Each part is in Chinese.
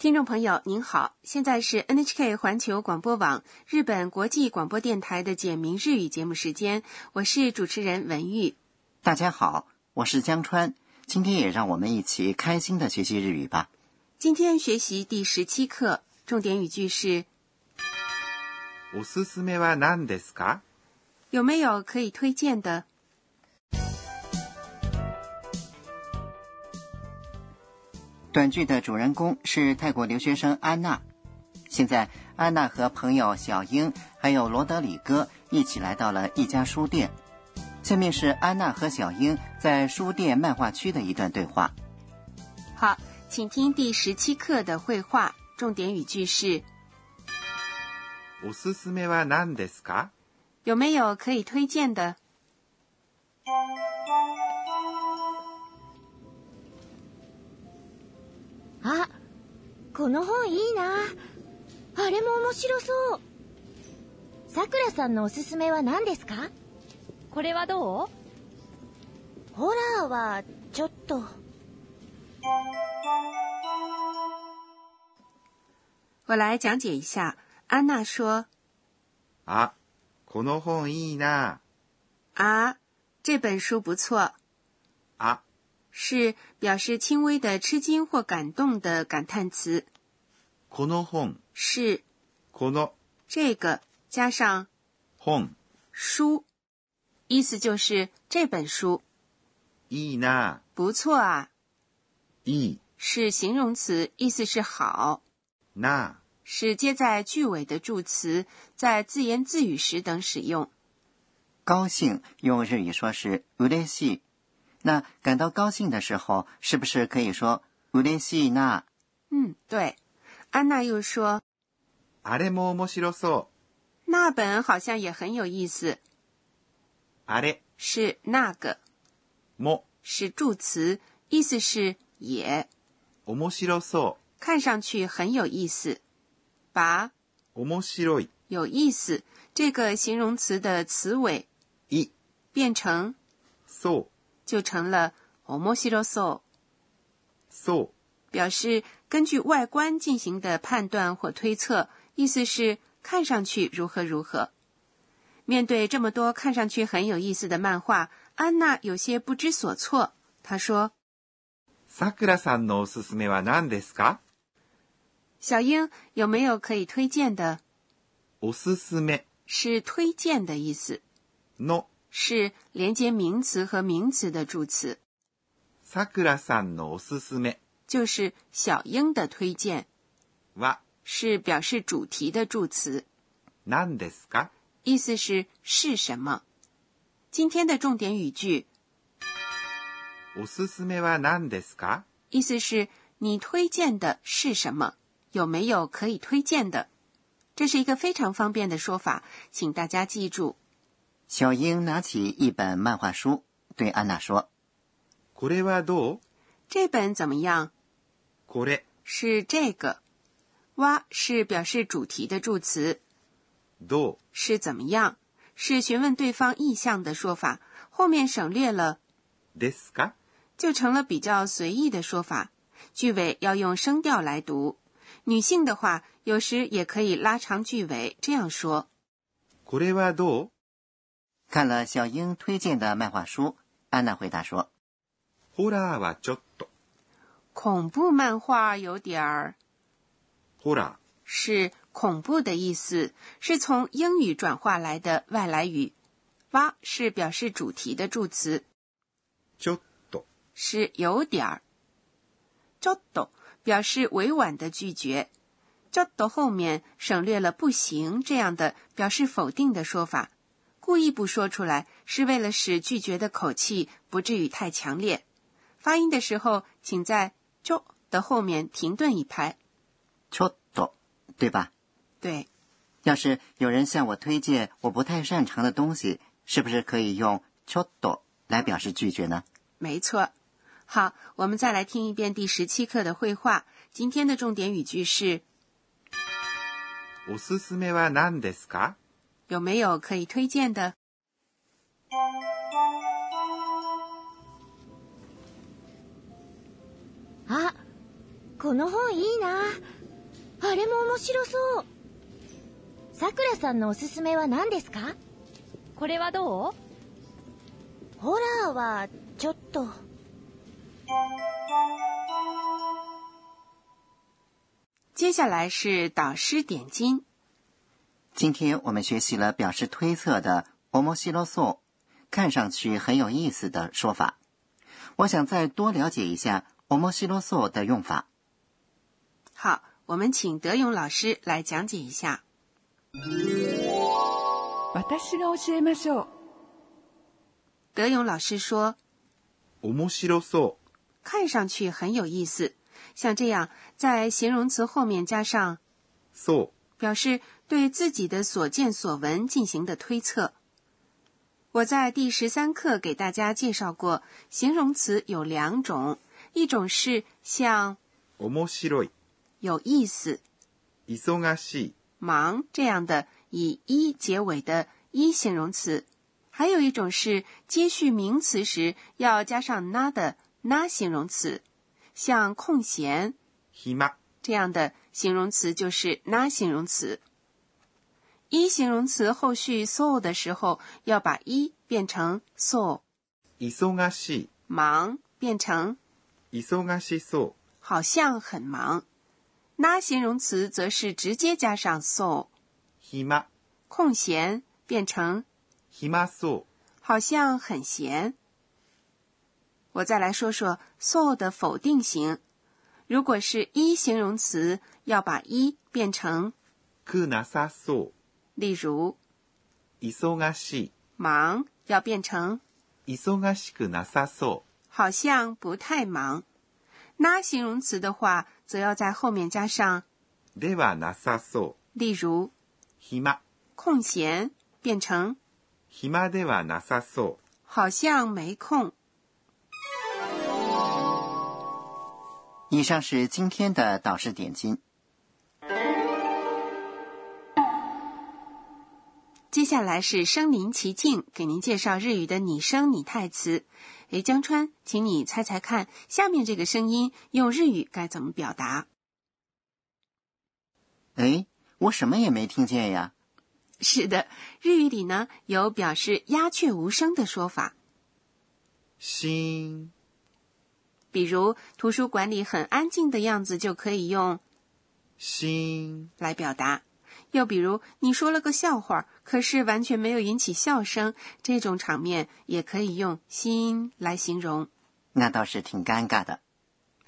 听众朋友您好，现在是 NHK 环球广播网日本国际广播电台的简明日语节目时间，我是主持人文玉。大家好，我是江川，今天也让我们一起开心的学习日语吧。今天学习第十七课，重点语句是おすすめは何ですか有没有可以推荐的？ 短剧的主人公是泰国留学生安娜。现在，安娜和朋友小英还有罗德里戈一起来到了一家书店。下面是安娜和小英在书店漫画区的一段对话。好，请听第十七课的绘画，重点语句是おすすめは何ですか有没有可以推荐的？ あ、この本いいな。あれも面白そう。さくらさんのおすすめは何ですか？これはどう？ホラーはちょっと。我来讲解一下。安娜说あ、この本いいな。：“啊，这本书不错。あ、”是表示轻微的吃惊或感动的感叹词。この本、是この这个加上本、书，意思就是这本书いいな。不错啊。いい是形容词，意思是好，な。是接在句尾的助词，在自言自语时等使用。高兴用日语说是うれしい。 那感到高兴的时候，是不是可以说うれしいな？嗯，对。安娜又说，あれも面白そう。那本好像也很有意思。あれ是那个，も是助词，意思是也，面白そ看上去很有意思。把う。面白い。有意思这个形容词的词尾い、变成そう、 就成了面白そう。そう。表示根据外观进行的判断或推测，意思是看上去如何如何。面对这么多看上去很有意思的漫画，安娜有些不知所措。她说さくらさんのおすすめは何ですか：“小英有没有可以推荐的？おすすめ是推荐的意思，の 是连接名词和名词的助词，さくらさんのおすすめ就是小英的推荐，は是表示主题的助词。”何ですか意思是是什么？今天的重点语句おすすめは何ですか意思是你推荐的是什么？有没有可以推荐的？这是一个非常方便的说法，请大家记住。 小英拿起一本漫画书，对安娜说これはどう这本怎么样？これ、是这个。哇是表示主题的助词，どう是怎么样？是询问对方意向的说法，后面省略了，ですか就成了比较随意的说法。句尾要用声调来读。女性的话，有时也可以拉长句尾，这样说。これはどう 看了小英推荐的漫画书，安娜回答说ホラーはちょっと。恐怖漫画有点儿ホラー、是恐怖的意思，是从英语转化来的外来语。哇是表示主题的助词，ちょっと。是有点儿。ちょっと表示委婉的拒绝，ちょっと后面省略了不行这样的表示否定的说法， 故意不说出来，是为了使拒绝的口气不至于太强烈。发音的时候，请在ちょ的后面停顿一拍。ちょっと，对吧？对，要是有人向我推荐我不太擅长的东西，是不是可以用ちょっと来表示拒绝呢？没错。好，我们再来听一遍第十七课的绘画。今天的重点语句是おすすめは何ですか 有没有可以推荐的？あ、 この本いいなあれも面白そうさくらさんのおすすめは何ですかこれはどうホラーはちょっと接下来是导师点睛。 今天我们学习了表示推测的 “omoshiro 看上去很有意思的说法。我想再多了解一下 “omoshiro 的用法。好，我们请德勇老师来讲解一下。私が教えましょう。德勇老师说，面白そう。看上去很有意思。像这样，在形容词后面加上そう。 表示对自己的所见所闻进行的推测。我在第十三课给大家介绍过，形容词有两种，一种是像面白い。有意思、忙しい。忙这样的以“一”结尾的“一”形容词，还有一种是接续名词时要加上 “na” 的 “na” 形容词，像空闲暇。这样的 形容词就是 “na” 形容词。一形容词后续 so 的时候，要把一变成 so，忙しい。忙变成忙しそう。好像很忙。那形容词则是直接加上 so，暇。空闲变成暇そう。好像很闲。我再来说说 so 的否定型。 如果是一形容词，要把一变成，くなさそう。例如忙しい。忙要变成忙しくなさそう。好像不太忙。那形容词的话，则要在后面加上，ではなさそう。例如暇。空闲变成暇ではなさそう。好像没空。 以上是今天的导师点睛。接下来是身临其境，给您介绍日语的拟声拟态词。诶，江川，请你猜猜看，下面这个声音用日语该怎么表达？哎，我什么也没听见呀。是的，日语里呢有表示鸦雀无声的说法，心。比如图书馆里很安静的样子，就可以用心来表达。又比如你说了个笑话，可是完全没有引起笑声，这种场面也可以用心来形容。那倒是挺尴尬的。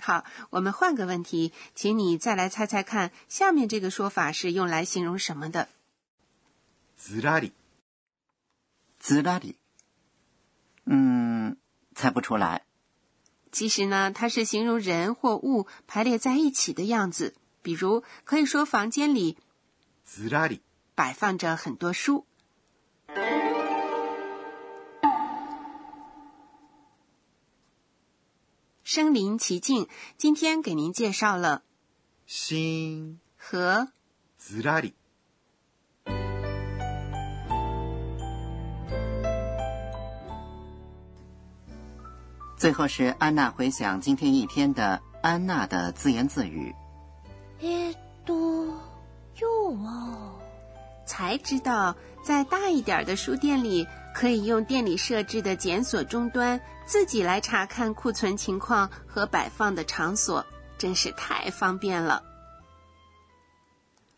好，我们换个问题，请你再来猜猜看，下面这个说法是用来形容什么的？ずらり。ずらり。嗯，猜不出来。 其实呢，它是形容人或物排列在一起的样子。比如，可以说房间里ずらり摆放着很多书。身临其境，今天给您介绍了心和ずらり。 最后是安娜回想今天一天的安娜的自言自语。えーっと今日は才知道，在大一点的书店里，可以用店里设置的检索终端自己来查看库存情况和摆放的场所，真是太方便了。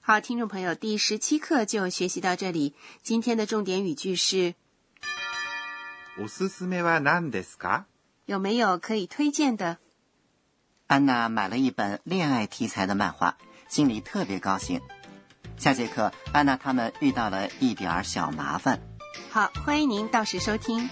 好，听众朋友，第十七课就学习到这里。今天的重点语句是：おすすめは何ですか？ 有没有可以推荐的？安娜买了一本恋爱题材的漫画，心里特别高兴。下节课，安娜他们遇到了一点儿小麻烦。好，欢迎您到时收听。